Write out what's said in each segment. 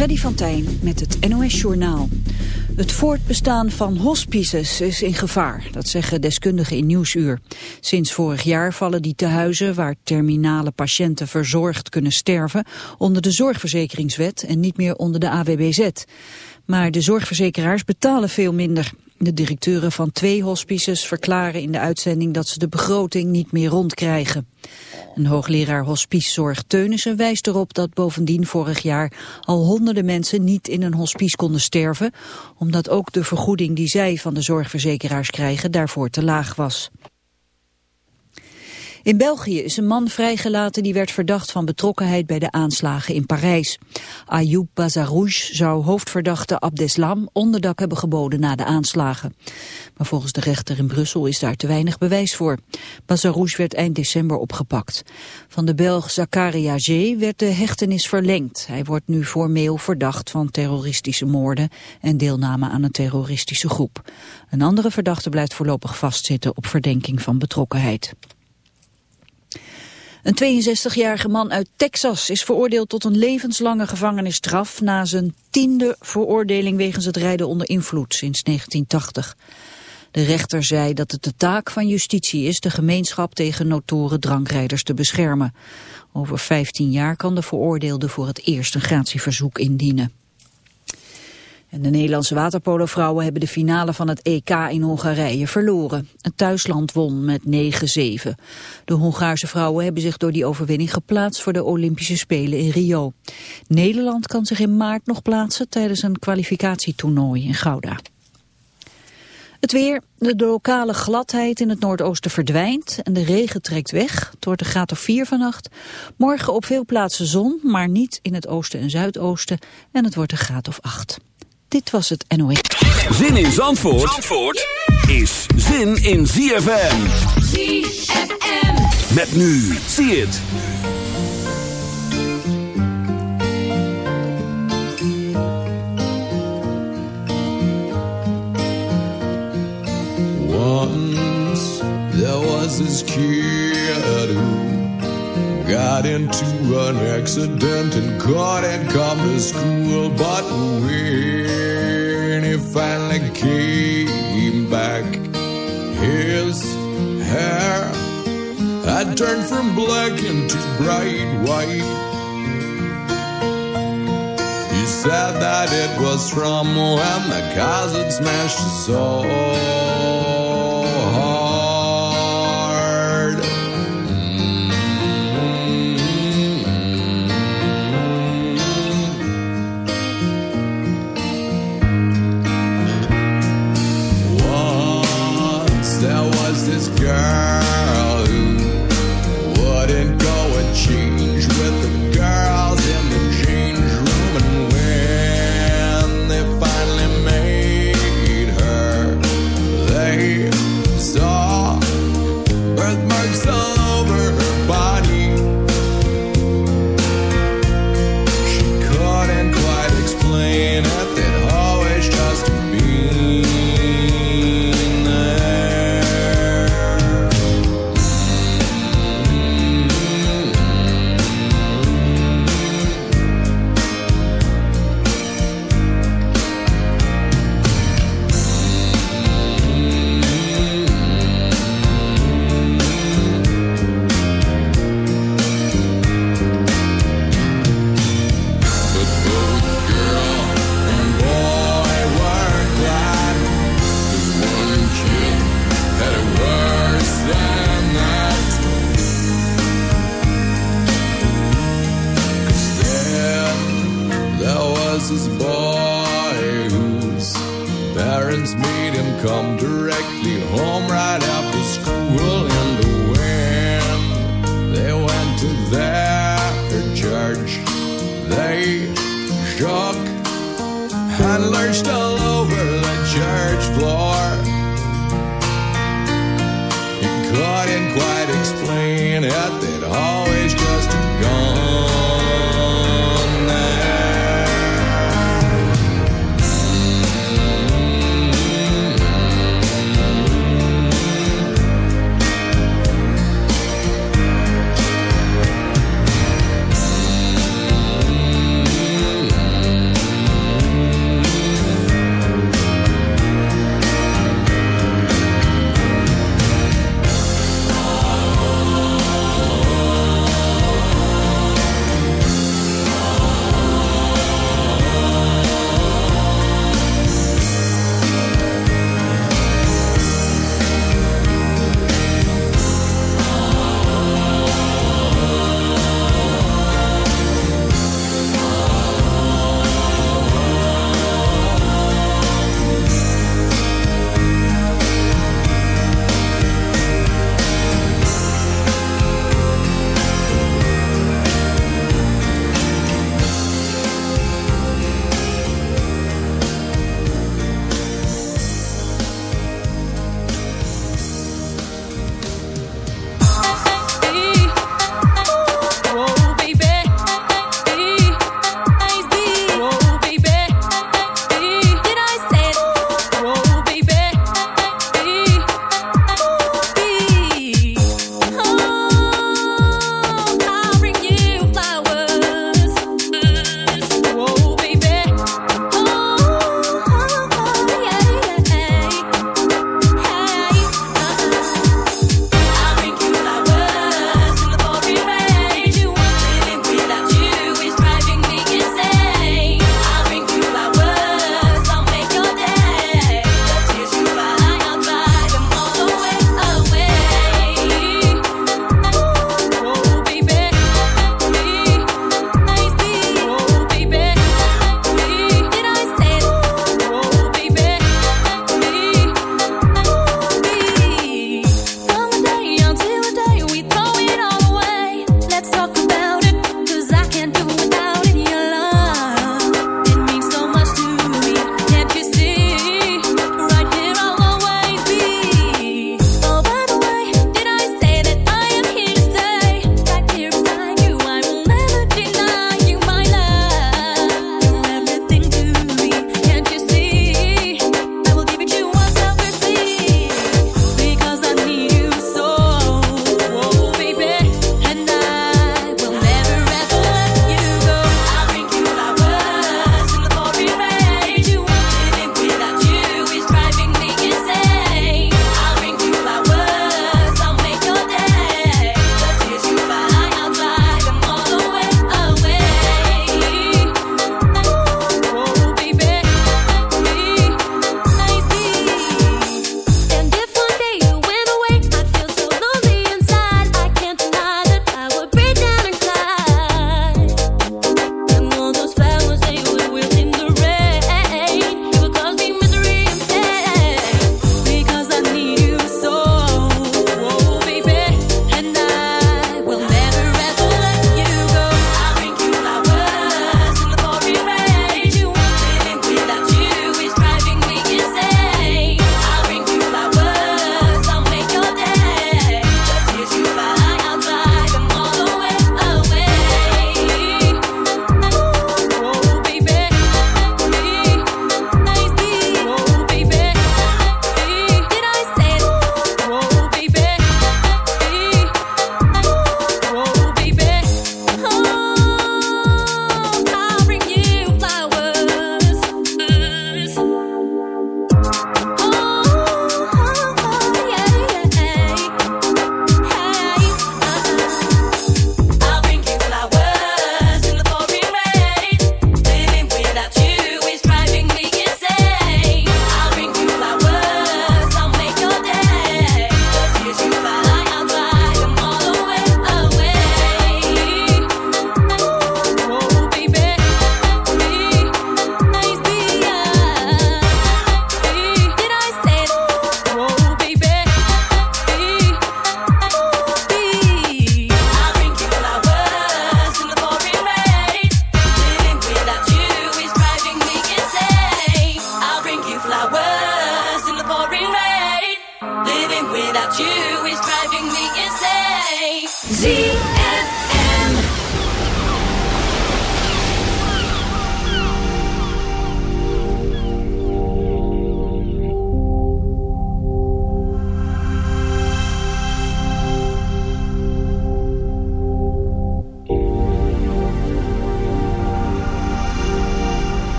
Freddy van Tijn met het NOS-journaal. Het voortbestaan van hospices is in gevaar, dat zeggen deskundigen in Nieuwsuur. Sinds vorig jaar vallen die tehuizen waar terminale patiënten verzorgd kunnen sterven... onder de zorgverzekeringswet en niet meer onder de AWBZ. Maar de zorgverzekeraars betalen veel minder. De directeuren van twee hospices verklaren in de uitzending dat ze de begroting niet meer rondkrijgen. Een hoogleraar hospicezorg Teunissen wijst erop dat bovendien vorig jaar al honderden mensen niet in een hospice konden sterven, omdat ook de vergoeding die zij van de zorgverzekeraars krijgen daarvoor te laag was. In België is een man vrijgelaten die werd verdacht van betrokkenheid bij de aanslagen in Parijs. Ayoub Bazarouche zou hoofdverdachte Abdeslam onderdak hebben geboden na de aanslagen. Maar volgens de rechter in Brussel is daar te weinig bewijs voor. Bazarouche werd eind december opgepakt. Van de Belg Zakaria G. werd de hechtenis verlengd. Hij wordt nu formeel verdacht van terroristische moorden en deelname aan een terroristische groep. Een andere verdachte blijft voorlopig vastzitten op verdenking van betrokkenheid. Een 62-jarige man uit Texas is veroordeeld tot een levenslange gevangenisstraf na zijn tiende veroordeling wegens het rijden onder invloed sinds 1980. De rechter zei dat het de taak van justitie is de gemeenschap tegen notoren drankrijders te beschermen. Over 15 jaar kan de veroordeelde voor het eerst een gratieverzoek indienen. De Nederlandse waterpolovrouwen hebben de finale van het EK in Hongarije verloren. Het thuisland won met 9-7. De Hongaarse vrouwen hebben zich door die overwinning geplaatst voor de Olympische Spelen in Rio. Nederland kan zich in maart nog plaatsen tijdens een kwalificatietoernooi in Gouda. Het weer, de lokale gladheid in het noordoosten verdwijnt en de regen trekt weg. Het wordt een graad of 4 vannacht. Morgen op veel plaatsen zon, maar niet in het oosten en zuidoosten. En het wordt een graad of 8. Dit was het NOS. Zin in Zandvoort, Zandvoort is zin in ZFM. ZFM. Met nu, zie het. Once there was this kid who got into an accident and couldn't come to school, but when he finally came back, his hair had turned from black into bright white. He said that it was from when the had smashed his soul.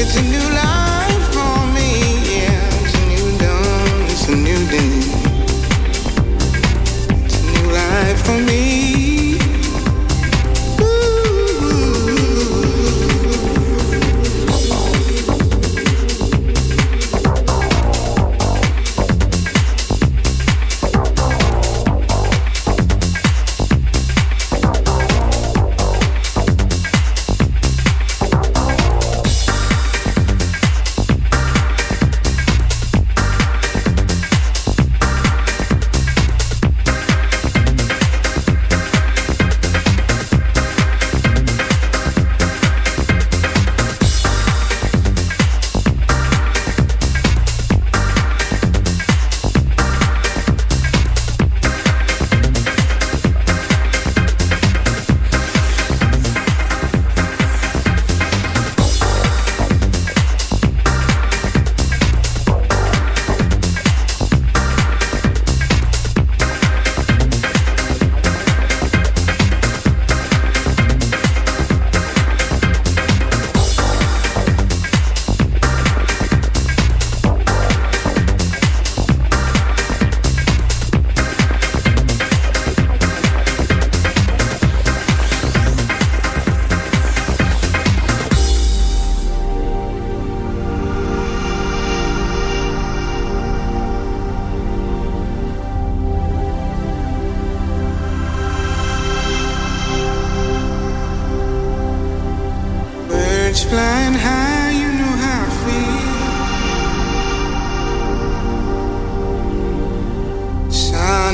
It's a new life.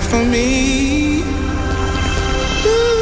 for me. Ooh.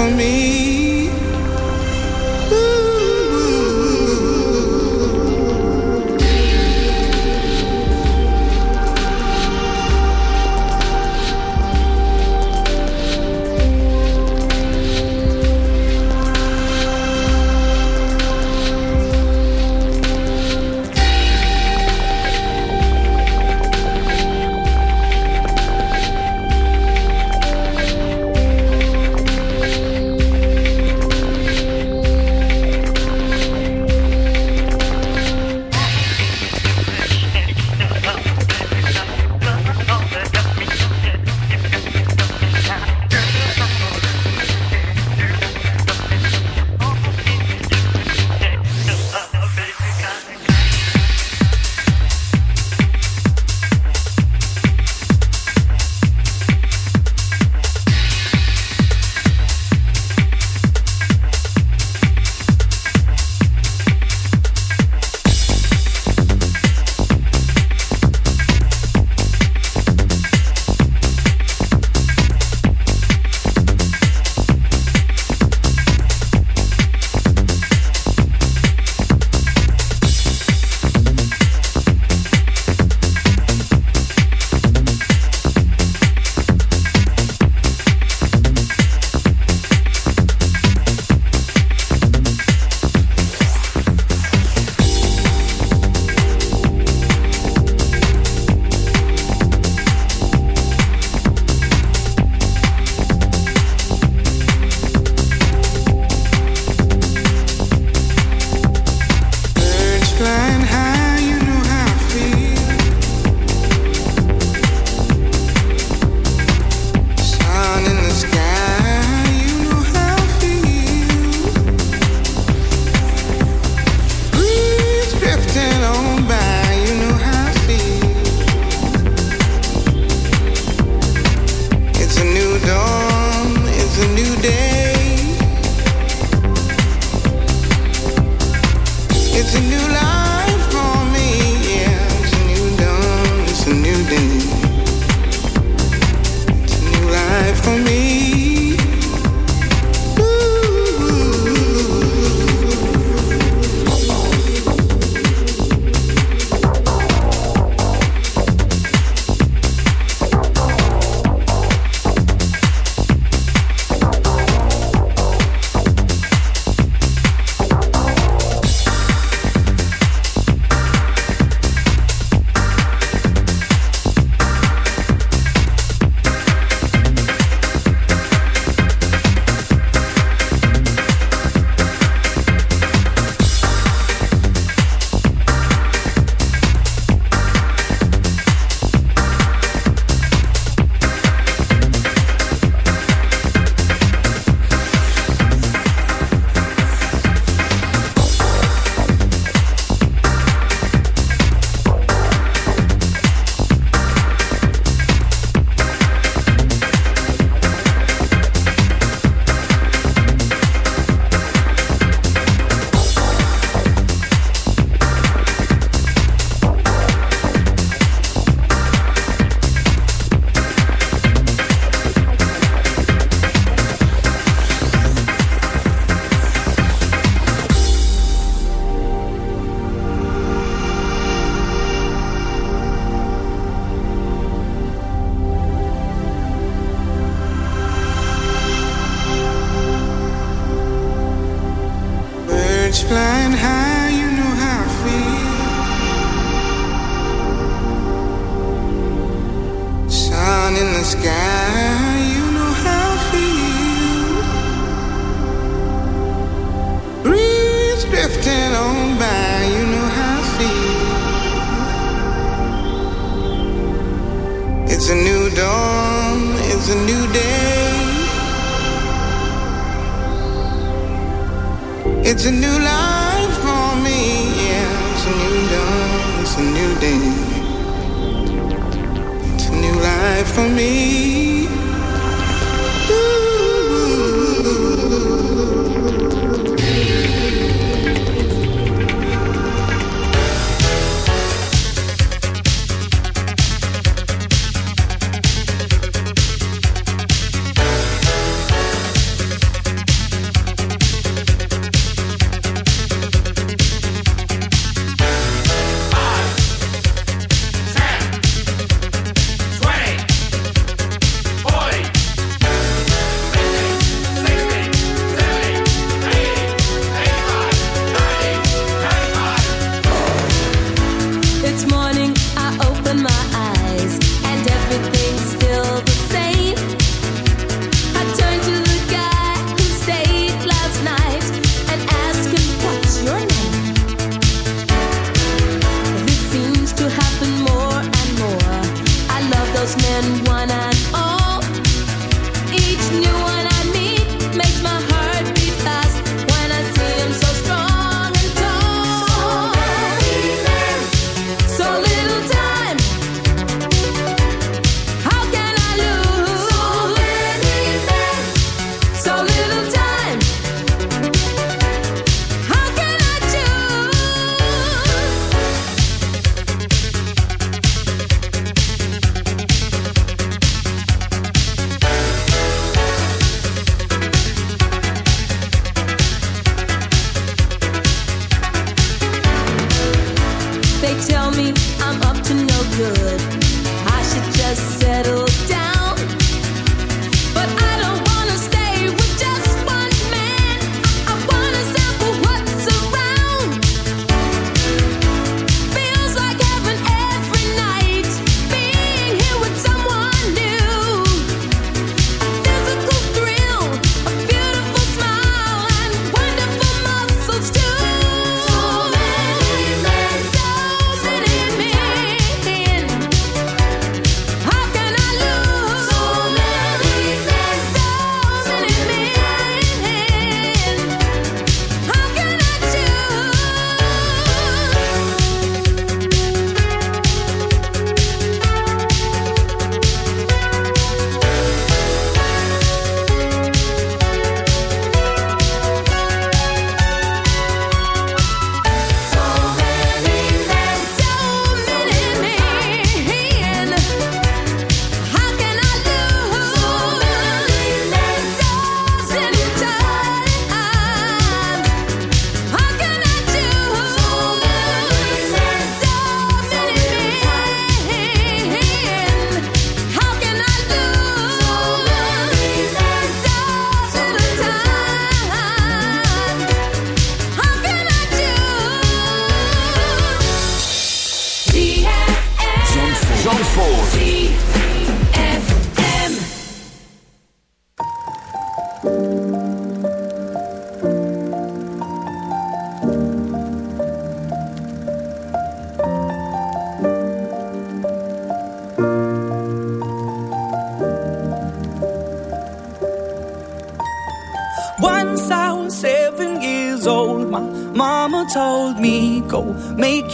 For me.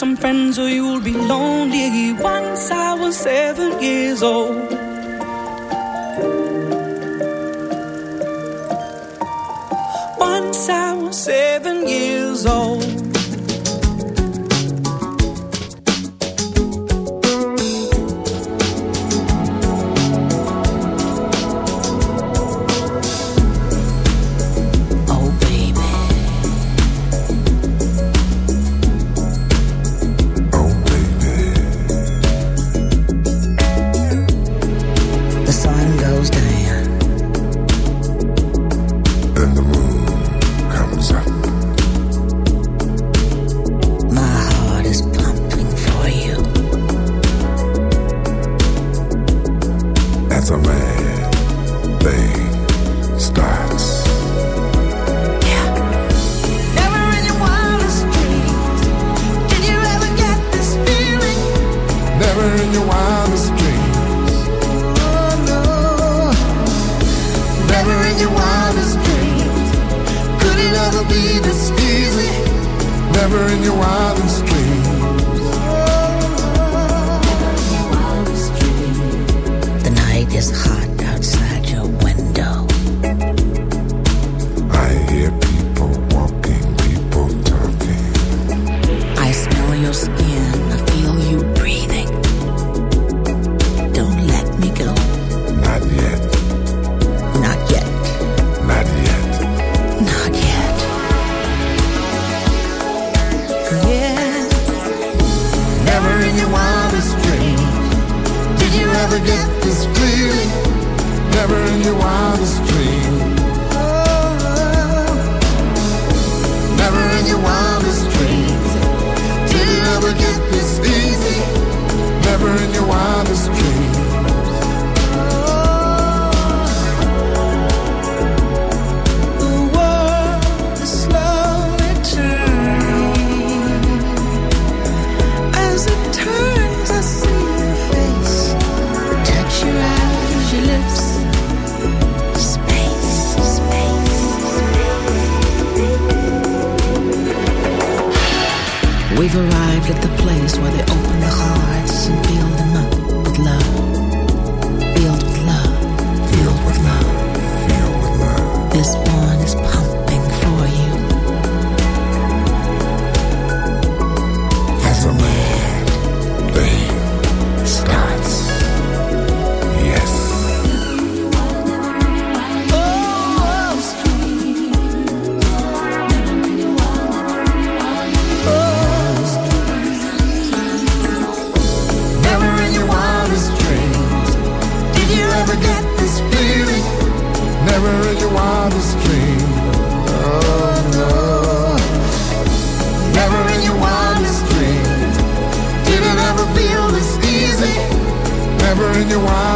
some friends or you'll rewind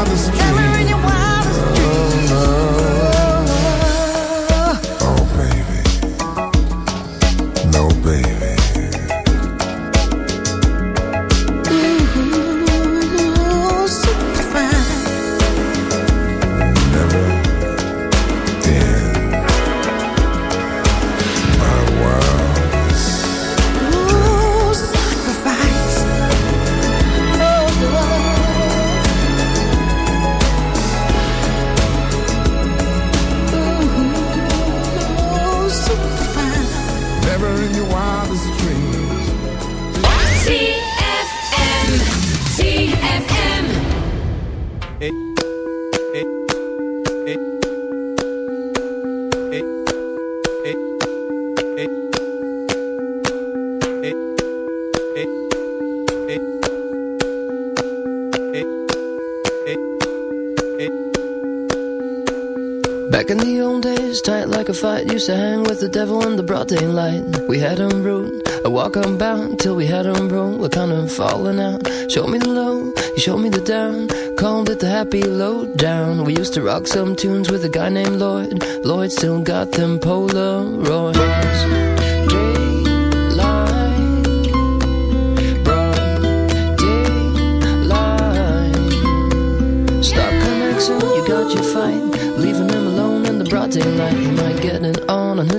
broad daylight. We had him rude, I walk unbound till we had him broke. We're kind of falling out. Show me the low, you showed me the down. Called it the happy low down. We used to rock some tunes with a guy named Lloyd. Lloyd still got them Polaroids.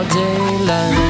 all day long.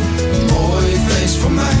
voor mij.